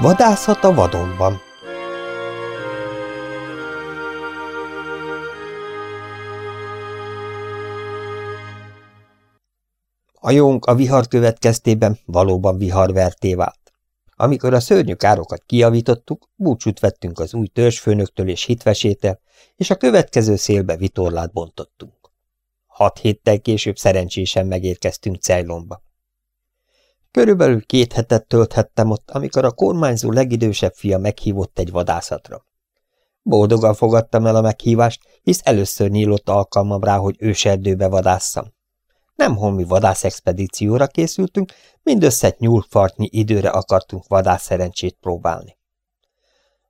Vadászat a vadonban A jónk a vihar következtében valóban viharverté vált. Amikor a szörnyű károkat kiavítottuk, búcsút vettünk az új törzsfőnöktől és hitvesétel, és a következő szélbe vitorlát bontottunk. Hat héttel később szerencsésen megérkeztünk Ceylonba. Körülbelül két hetet tölthettem ott, amikor a kormányzó legidősebb fia meghívott egy vadászatra. Boldogan fogadtam el a meghívást, hisz először nyílott alkalmam rá, hogy őserdőbe vadásszam. Nem holmi vadászexpedícióra készültünk, mindössze nyúlfartnyi időre akartunk vadász szerencsét próbálni.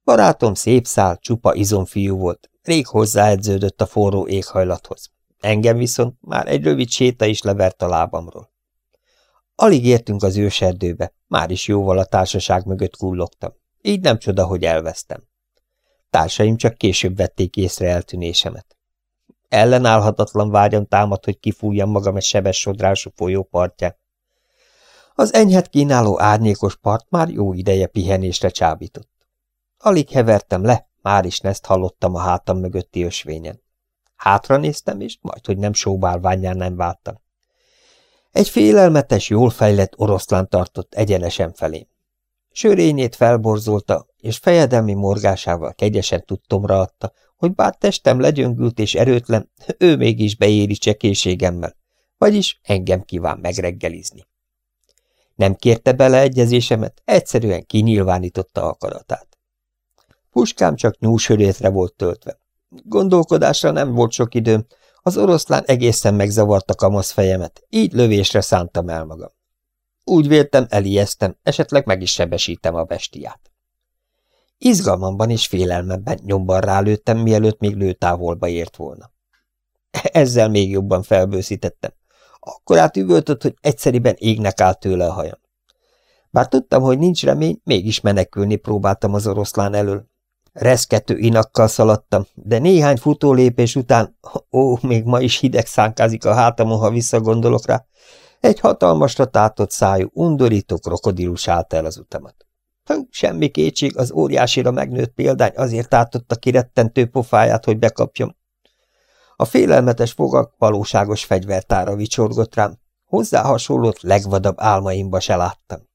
Barátom szép szál, csupa izomfiú volt, rég hozzáedződött a forró éghajlathoz. Engem viszont már egy rövid séta is levert a lábamról. Alig értünk az őserdőbe, már is jóval a társaság mögött kullogtam. Így nem csoda, hogy elvesztem. Társaim csak később vették észre eltűnésemet. Ellenállhatatlan vágyam támad, hogy kifújjam magam egy sebes sodrású folyó partján. Az enyhet kínáló árnyékos part már jó ideje pihenésre csábított. Alig hevertem le, már is ezt hallottam a hátam mögötti ösvényen. Hátra néztem, és majd, hogy nem sóbálványán nem váltam. Egy félelmetes, jól fejlett oroszlán tartott egyenesen felém. Sörényét felborzolta, és fejedelmi morgásával kegyesen tudtomra adta, hogy bár testem legyöngült és erőtlen, ő mégis beéri csekészségemmel, vagyis engem kíván megreggelizni. Nem kérte bele egyezésemet, egyszerűen kinyilvánította akaratát. Puskám csak nyúsörétre volt töltve. Gondolkodásra nem volt sok időm, az oroszlán egészen megzavarta kamasz fejemet, így lövésre szántam el magam. Úgy véltem, elijesztem, esetleg meg is sebesítem a bestiát. Izgalmamban és félelmemben nyomban rálőttem, mielőtt még lőtávolba ért volna. Ezzel még jobban felbőszítettem. Akkor át hogy egyszeriben égnek állt tőle a hajam. Bár tudtam, hogy nincs remény, mégis menekülni próbáltam az oroszlán elől, Reszkető inakkal szaladtam, de néhány futólépés után, ó, még ma is hideg szánkázik a hátamon, ha visszagondolok rá, egy hatalmasra tátott szájú, undorító krokodilus állt el az utamat. Semmi kétség, az óriásira megnőtt példány azért tátotta kirettentő pofáját, hogy bekapjam. A félelmetes fogak valóságos fegyvertára vicsorgott rám, hozzá hasonlót legvadabb álmaimba se láttam.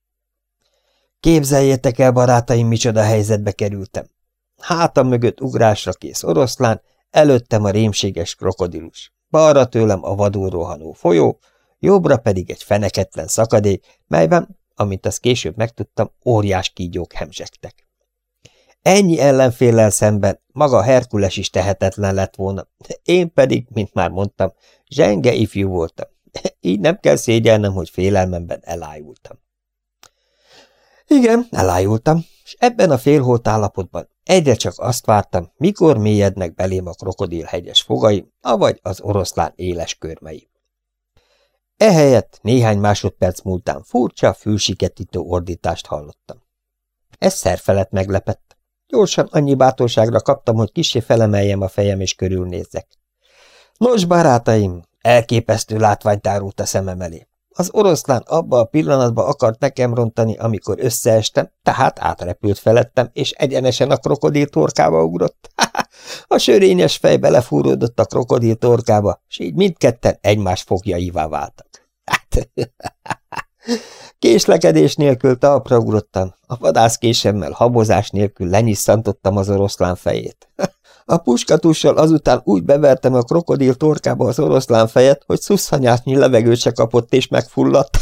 Képzeljétek el, barátaim, micsoda helyzetbe kerültem. Hátam mögött ugrásra kész oroszlán, előttem a rémséges krokodilus. Balra tőlem a vadul rohanó folyó, jobbra pedig egy feneketlen szakadék, melyben, amint azt később megtudtam, óriás kígyók hemzsegtek. Ennyi ellenféllel szemben maga Herkules is tehetetlen lett volna, én pedig, mint már mondtam, zsenge ifjú voltam. Így nem kell szégyelnem, hogy félelmemben elájultam. Igen, elájultam, és ebben a félholt állapotban Egyre csak azt vártam, mikor mélyednek belém a krokodilhegyes fogai, avagy az oroszlán éles körmei. Ehelyett néhány másodperc múltán furcsa, fülsiketítő ordítást hallottam. Ez szerfelett meglepett. Gyorsan annyi bátorságra kaptam, hogy kisé felemeljem a fejem és körülnézzek. Nos, barátaim, elképesztő látvány tárult a szemem elé. Az oroszlán abba a pillanatban akart nekem rontani, amikor összeestem, tehát átrepült felettem, és egyenesen a krokodil torkába ugrott. a sörényes fej belefúródott a krokodil torkába, és így mindketten egymás fogjaivá váltak. Hát, Késlekedés nélkül talpra ugrottam, a vadászkésemmel habozás nélkül lenyisszantottam az oroszlán fejét. A puskatussal azután úgy bevertem a krokodil torkába az oroszlán fejet, hogy szusszanyásnyi levegőt se kapott és megfulladt.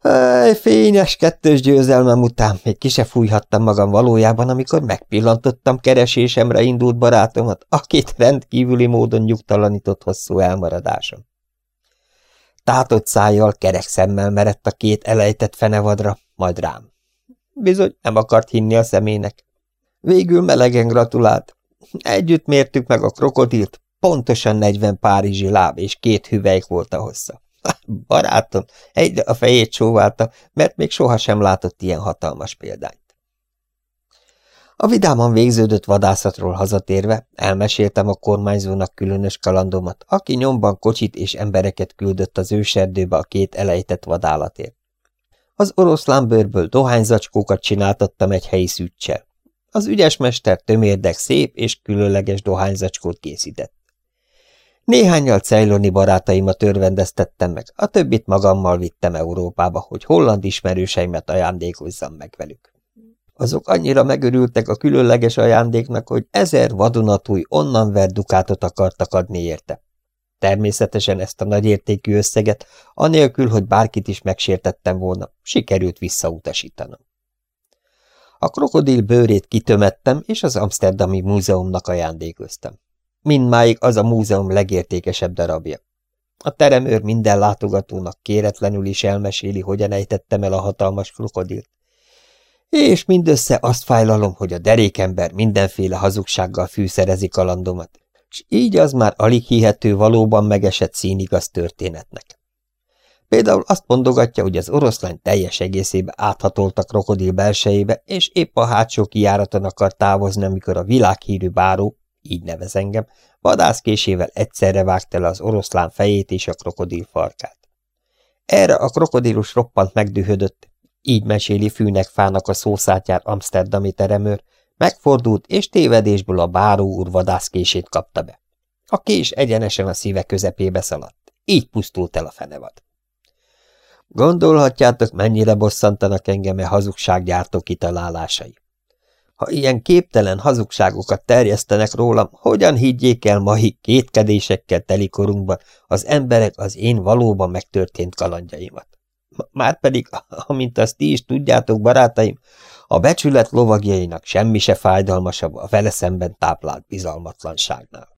Egy fényes kettős győzelmem után még ki se fújhattam magam valójában, amikor megpillantottam keresésemre indult barátomat, akit rendkívüli módon nyugtalanított hosszú elmaradásom. Tátott szájjal, kerek szemmel merett a két elejtett fenevadra, majd rám. Bizony nem akart hinni a szemének. Végül melegen gratulált. Együtt mértük meg a krokodilt, pontosan 40 párizsi láb és két hüvelyk volt a hossza. Barátom, egyre a fejét csóválta, mert még sohasem látott ilyen hatalmas példányt. A vidáman végződött vadászatról hazatérve elmeséltem a kormányzónak különös kalandomat, aki nyomban kocsit és embereket küldött az őserdőbe a két elejtett vadállatért. Az oroszlánbőrből dohányzacskókat csináltattam egy helyi szűccsel. Az ügyes mester tömérdek szép és különleges dohányzacskót készített. Néhányal cejloni barátaimat örvendeztettem meg, a többit magammal vittem Európába, hogy holland ismerőseimet ajándékozzam meg velük. Azok annyira megörültek a különleges ajándéknak, hogy ezer vadonatúj onnan verdukátot akartak adni érte. Természetesen ezt a nagyértékű összeget, anélkül, hogy bárkit is megsértettem volna, sikerült visszautasítanom. A krokodil bőrét kitömettem, és az Amsterdami Múzeumnak ajándékoztam. Mindmáig az a múzeum legértékesebb darabja. A teremőr minden látogatónak kéretlenül is elmeséli, hogyan ejtettem el a hatalmas krokodilt. És mindössze azt fájlalom, hogy a derékember mindenféle hazugsággal fűszerezi kalandomat, és így az már alig hihető valóban megesett színigaz történetnek. Például azt mondogatja, hogy az oroszlány teljes egészébe áthatoltak krokodil belsejébe, és épp a hátsó kijáraton akar távozni, amikor a világhírű báró, így nevez engem, vadászkésével egyszerre vágta le az oroszlán fejét és a krokodil farkát. Erre a krokodilus roppant megdühödött, így meséli fűnek fának a szószátjár Amsterdami teremőr, megfordult, és tévedésből a báró úr vadászkését kapta be. A kés egyenesen a szíve közepébe szaladt. Így pusztult el a fenevad. Gondolhatjátok, mennyire bosszantanak engem e hazugsággyártó kitalálásai. Ha ilyen képtelen hazugságokat terjesztenek rólam, hogyan higgyék el mai kétkedésekkel teli korunkban az emberek az én valóban megtörtént kalandjaimat? Márpedig, amint azt ti is tudjátok, barátaim, a becsület lovagjainak semmi se fájdalmasabb a vele szemben táplált bizalmatlanságnál.